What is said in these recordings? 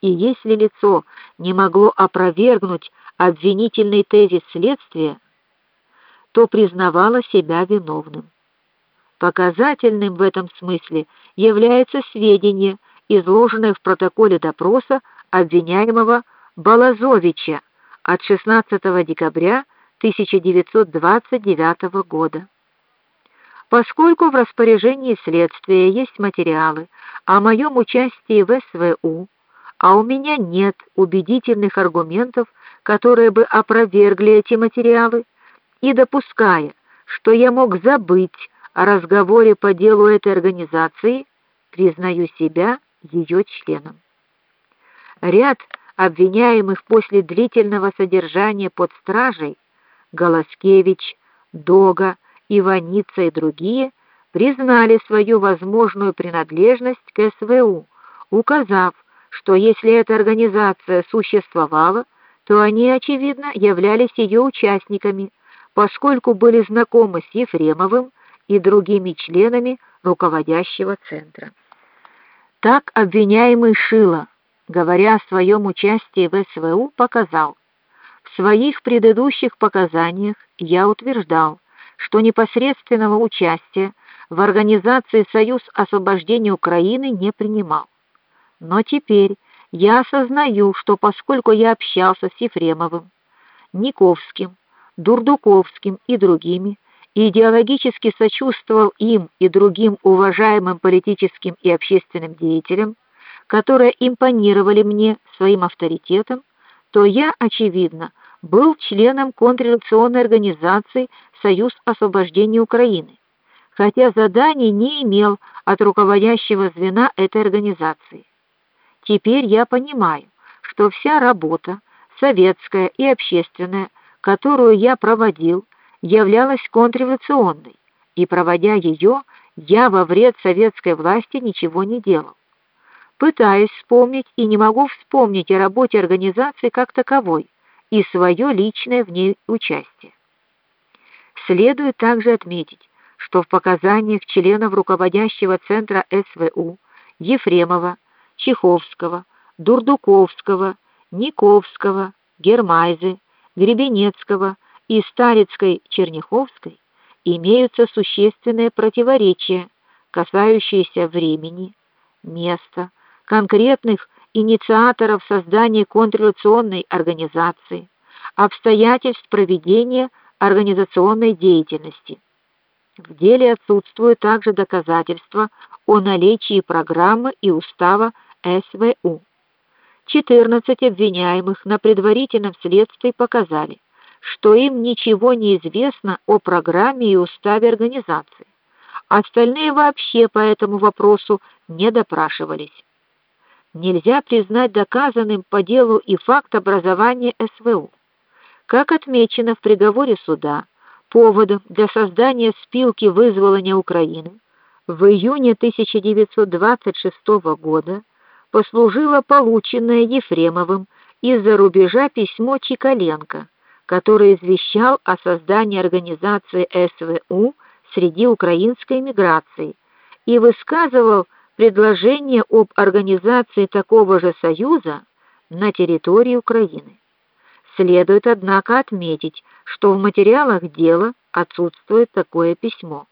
И если лицо не могло опровергнуть обвинительный тезис следствия, то признавало себя виновным. Показательным в этом смысле является сведения, изложенные в протоколе допроса обвиняемого Балазовича от 16 декабря 1929 года. Поскольку в распоряжении следствия есть материалы о моем участии в СВУ, а у меня нет убедительных аргументов, которые бы опровергли эти материалы, и допуская, что я мог забыть о разговоре по делу этой организации, признаю себя ее членом. Ряд обвиняемых после длительного содержания под стражей Голоскевич, Дога, Иваница и другие признали свою возможную принадлежность к СВУ, указав, что если эта организация существовала, то они очевидно являлись ее участниками, поскольку были знакомы с Ефремовым и другими членами руководящего центра. Так обвиняемый Шила, говоря о своем участии в СВУ, показал: в своих предыдущих показаниях я утверждал, что непосредственного участия в организации Союз освобождения Украины не принимал. Но теперь я осознаю, что поскольку я общался с Ефремовым, Никовским, Дурдуковским и другими, и идеологически сочувствовал им и другим уважаемым политическим и общественным деятелям, которые импонировали мне своим авторитетом, то я, очевидно, был членом контрреволюционной организации Союз освобождения Украины, хотя заданий не имел от руководящего звена этой организации. Теперь я понимаю, что вся работа, советская и общественная, которую я проводил, являлась контрреволюционной, и проводя ее, я во вред советской власти ничего не делал. Пытаюсь вспомнить и не могу вспомнить о работе организации как таковой и свое личное в ней участие. Следует также отметить, что в показаниях членов руководящего центра СВУ Ефремова, Чеховского, Дурдуковского, Никовского, Гермайзы, Гребенецкого и Старицкой Черняховской имеются существенные противоречия, касающиеся времени, места, конкретных инициаторов создания контрреволюционной организации, обстоятельств проведения организационной деятельности. В деле отсутствуют также доказательства о наличии программы и устава СВУ. 14 обвиняемых на предварительном следствии показали, что им ничего не известно о программе и уставе организации. Остальные вообще по этому вопросу не допрашивались. Нельзя признать доказанным по делу и факт образования СВУ. Как отмечено в приговоре суда, поводом для создания спилки вызволения Украины в июне 1926 года послужило полученное Ефремовым из-за рубежа письмо Чикаленко который извещал о создании организации СВУ среди украинской миграции и высказывал предложение об организации такого же союза на территории Украины. Следует однако отметить, что в материалах дела отсутствует такое письмо.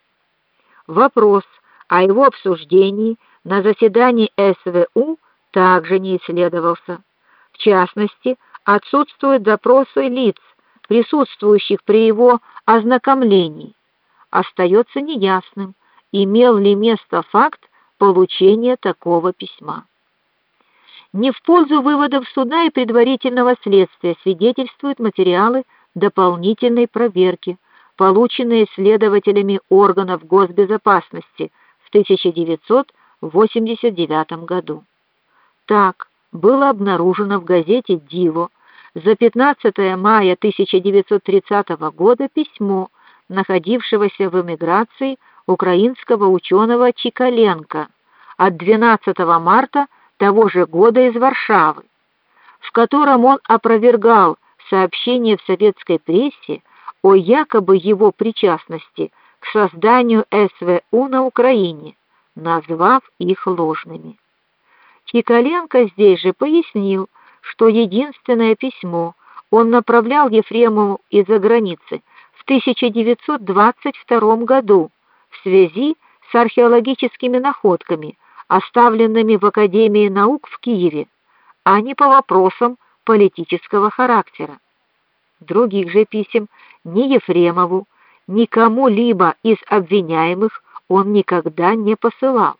Вопрос о его обсуждении на заседании СВУ также не исследовался. В частности, отсутствуют допросы лиц, присутствующих при его ознакомлении, остается неясным, имел ли место факт получения такого письма. Не в пользу выводов суда и предварительного следствия свидетельствуют материалы дополнительной проверки, полученные следователями органов госбезопасности в 1989 году. Так было обнаружено в газете Диво за 15 мая 1930 года письмо находившегося в эмиграции украинского ученого Чикаленко от 12 марта того же года из Варшавы, в котором он опровергал сообщения в советской прессе о якобы его причастности к созданию СВУ на Украине, назвав их ложными. Чикаленко здесь же пояснил, что единственное письмо он направлял Ефремову из-за границы в 1922 году в связи с археологическими находками, оставленными в Академии наук в Киеве, а не по вопросам политического характера. Других же писем ни Ефремову, ни кому-либо из обвиняемых он никогда не посылал.